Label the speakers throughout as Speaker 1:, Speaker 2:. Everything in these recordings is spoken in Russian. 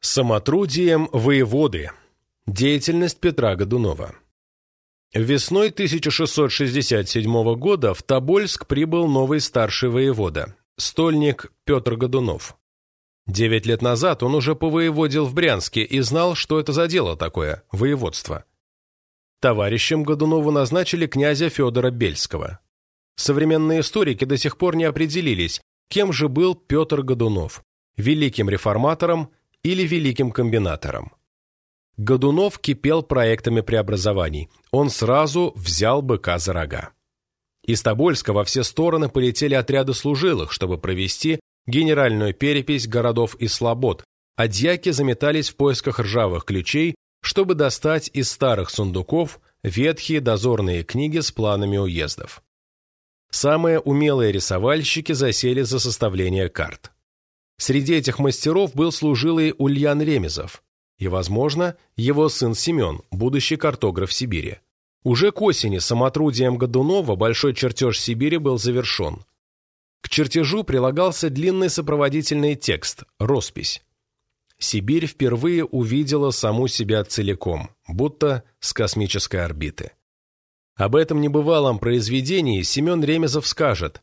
Speaker 1: Самотрудием воеводы. Деятельность Петра Годунова. Весной 1667 года в Тобольск прибыл новый старший воевода, стольник Петр Годунов. Девять лет назад он уже повоеводил в Брянске и знал, что это за дело такое – воеводство. Товарищем Годунову назначили князя Федора Бельского. Современные историки до сих пор не определились, кем же был Петр Годунов – великим реформатором или великим комбинатором. Годунов кипел проектами преобразований. Он сразу взял быка за рога. Из Тобольска во все стороны полетели отряды служилых, чтобы провести генеральную перепись городов и слобод, а дьяки заметались в поисках ржавых ключей, чтобы достать из старых сундуков ветхие дозорные книги с планами уездов. Самые умелые рисовальщики засели за составление карт. Среди этих мастеров был служилый Ульян Ремезов и, возможно, его сын Семен, будущий картограф Сибири. Уже к осени самотрудием Годунова большой чертеж Сибири был завершен. К чертежу прилагался длинный сопроводительный текст, роспись. Сибирь впервые увидела саму себя целиком, будто с космической орбиты. Об этом небывалом произведении Семен Ремезов скажет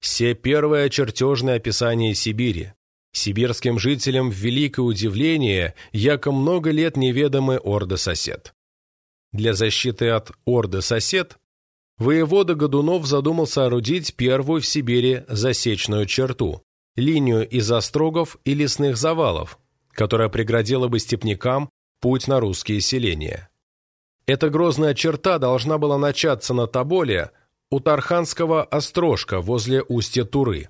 Speaker 1: «Се первое чертежное описание Сибири, Сибирским жителям в великое удивление, яко много лет неведомый орда-сосед. Для защиты от орда-сосед воевода Годунов задумал соорудить первую в Сибири засечную черту, линию из острогов и лесных завалов, которая преградила бы степнякам путь на русские селения. Эта грозная черта должна была начаться на Тоболе у Тарханского острожка возле устья Туры.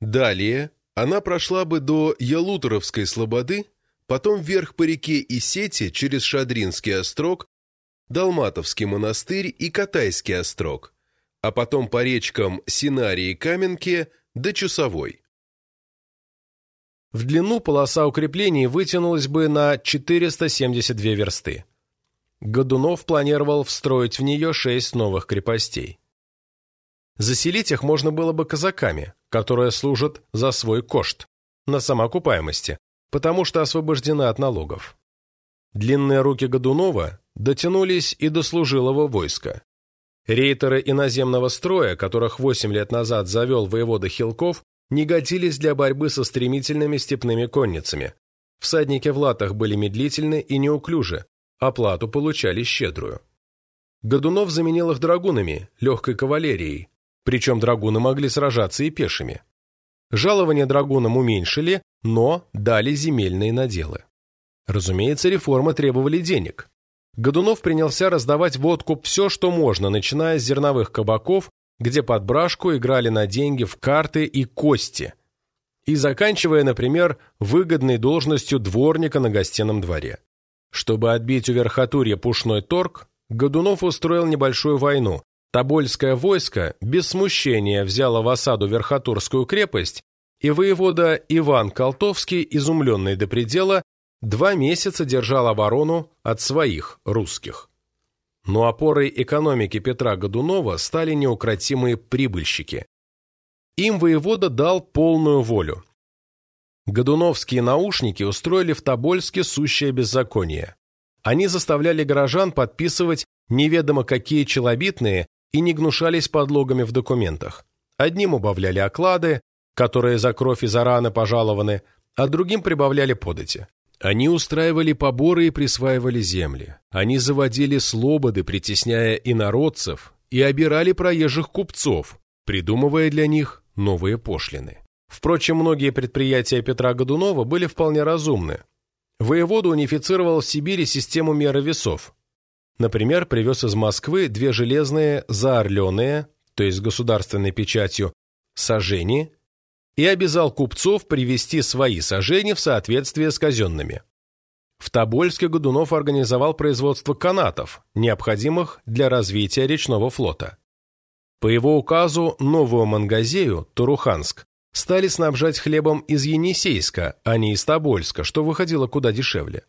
Speaker 2: Далее она прошла бы до Ялуторовской слободы, потом вверх по реке Исети через Шадринский острог, Далматовский монастырь и Катайский острог, а потом по речкам Синарии и Каменке до Чусовой.
Speaker 1: В длину полоса укреплений вытянулась бы на 472 версты. Годунов планировал встроить в нее шесть новых крепостей. Заселить их можно было бы казаками, которые служат за свой кошт, на самоокупаемости, потому что освобождены от налогов. Длинные руки Годунова дотянулись и до служилого войска. Рейтеры иноземного строя, которых восемь лет назад завел воевода Хилков, не годились для борьбы со стремительными степными конницами. Всадники в латах были медлительны и неуклюжи, оплату получали щедрую. Годунов заменил их драгунами, легкой кавалерией, причем драгуны могли сражаться и пешими. Жалования драгунам уменьшили, но дали земельные наделы. Разумеется, реформы требовали денег. Годунов принялся раздавать в откуп все, что можно, начиная с зерновых кабаков, где под брашку играли на деньги в карты и кости, и заканчивая, например, выгодной должностью дворника на гостином дворе. Чтобы отбить у верхотурья пушной торг, Годунов устроил небольшую войну, Тобольское войско без смущения взяло в осаду Верхотурскую крепость, и воевода Иван Колтовский, изумленный до предела, два месяца держал оборону от своих русских. Но опорой экономики Петра Годунова стали неукротимые прибыльщики. Им воевода дал полную волю. Годуновские наушники устроили в Тобольске сущее беззаконие. Они заставляли горожан подписывать неведомо какие челобитные и не гнушались подлогами в документах. Одним убавляли оклады, которые за кровь и за раны пожалованы, а другим прибавляли подати. Они устраивали поборы и присваивали земли. Они заводили слободы, притесняя инородцев, и обирали проезжих купцов, придумывая для них новые пошлины. Впрочем, многие предприятия Петра Годунова были вполне разумны. Воевода унифицировал в Сибири систему меры весов, Например, привез из Москвы две железные заорленные, то есть с государственной печатью, сажени и обязал купцов привести свои сажени в соответствии с казенными. В Тобольске Годунов организовал производство канатов, необходимых для развития речного флота. По его указу новую Мангазею, Туруханск, стали снабжать хлебом из Енисейска, а не из Тобольска, что выходило куда дешевле.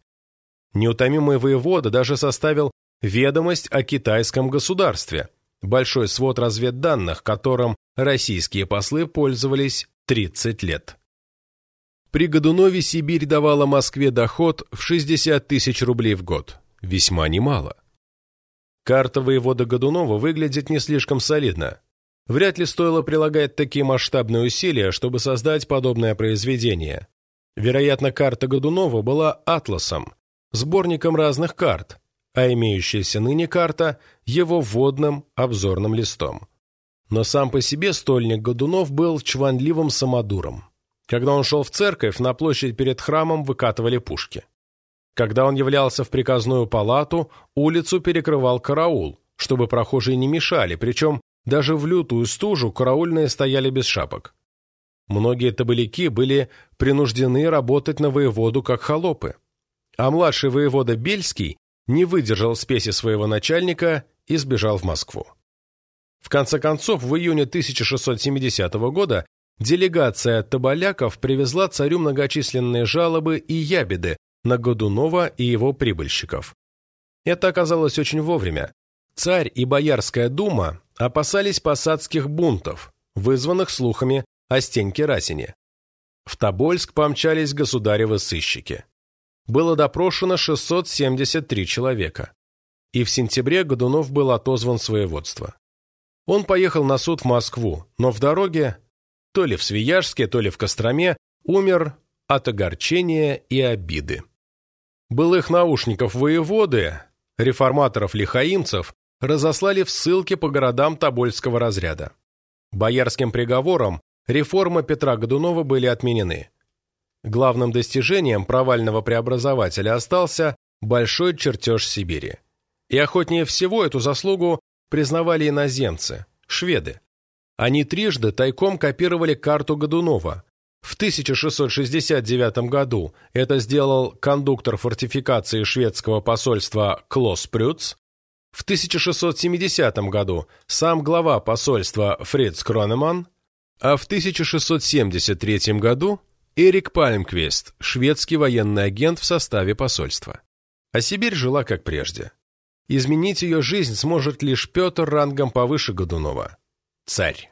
Speaker 1: Неутомимый воевода даже составил Ведомость о китайском государстве. Большой свод разведданных, которым российские послы пользовались 30 лет. При Годунове Сибирь давала Москве доход в 60 тысяч рублей в год. Весьма немало. Карта воевода Годунова выглядит не слишком солидно. Вряд ли стоило прилагать такие масштабные усилия, чтобы создать подобное произведение. Вероятно, карта Годунова была атласом, сборником разных карт, а имеющаяся ныне карта – его вводным обзорным листом. Но сам по себе стольник Годунов был чванливым самодуром. Когда он шел в церковь, на площадь перед храмом выкатывали пушки. Когда он являлся в приказную палату, улицу перекрывал караул, чтобы прохожие не мешали, причем даже в лютую стужу караульные стояли без шапок. Многие табыляки были принуждены работать на воеводу как холопы. А младший воевода Бельский не выдержал спеси своего начальника и сбежал в Москву. В конце концов, в июне 1670 года делегация табаляков привезла царю многочисленные жалобы и ябеды на Годунова и его прибыльщиков. Это оказалось очень вовремя. Царь и Боярская дума опасались посадских бунтов, вызванных слухами о Стеньке Расине. В Тобольск помчались государевы сыщики. Было допрошено 673 человека. И в сентябре Годунов был отозван своеводство. Он поехал на суд в Москву, но в дороге, то ли в Свияжске, то ли в Костроме, умер от огорчения и обиды. Былых наушников воеводы, реформаторов-лихаимцев, разослали в ссылки по городам Тобольского разряда. Боярским приговором реформы Петра Годунова были отменены. Главным достижением провального преобразователя остался большой чертеж Сибири. И охотнее всего эту заслугу признавали иноземцы, шведы. Они трижды тайком копировали карту Годунова. В 1669 году это сделал кондуктор фортификации шведского посольства Клос Прюц, в 1670 году сам глава посольства Фриц Кронеман, а в 1673 году Эрик Пальмквест, шведский военный агент в составе посольства. А Сибирь жила как прежде. Изменить ее жизнь сможет лишь Петр рангом повыше Годунова. Царь.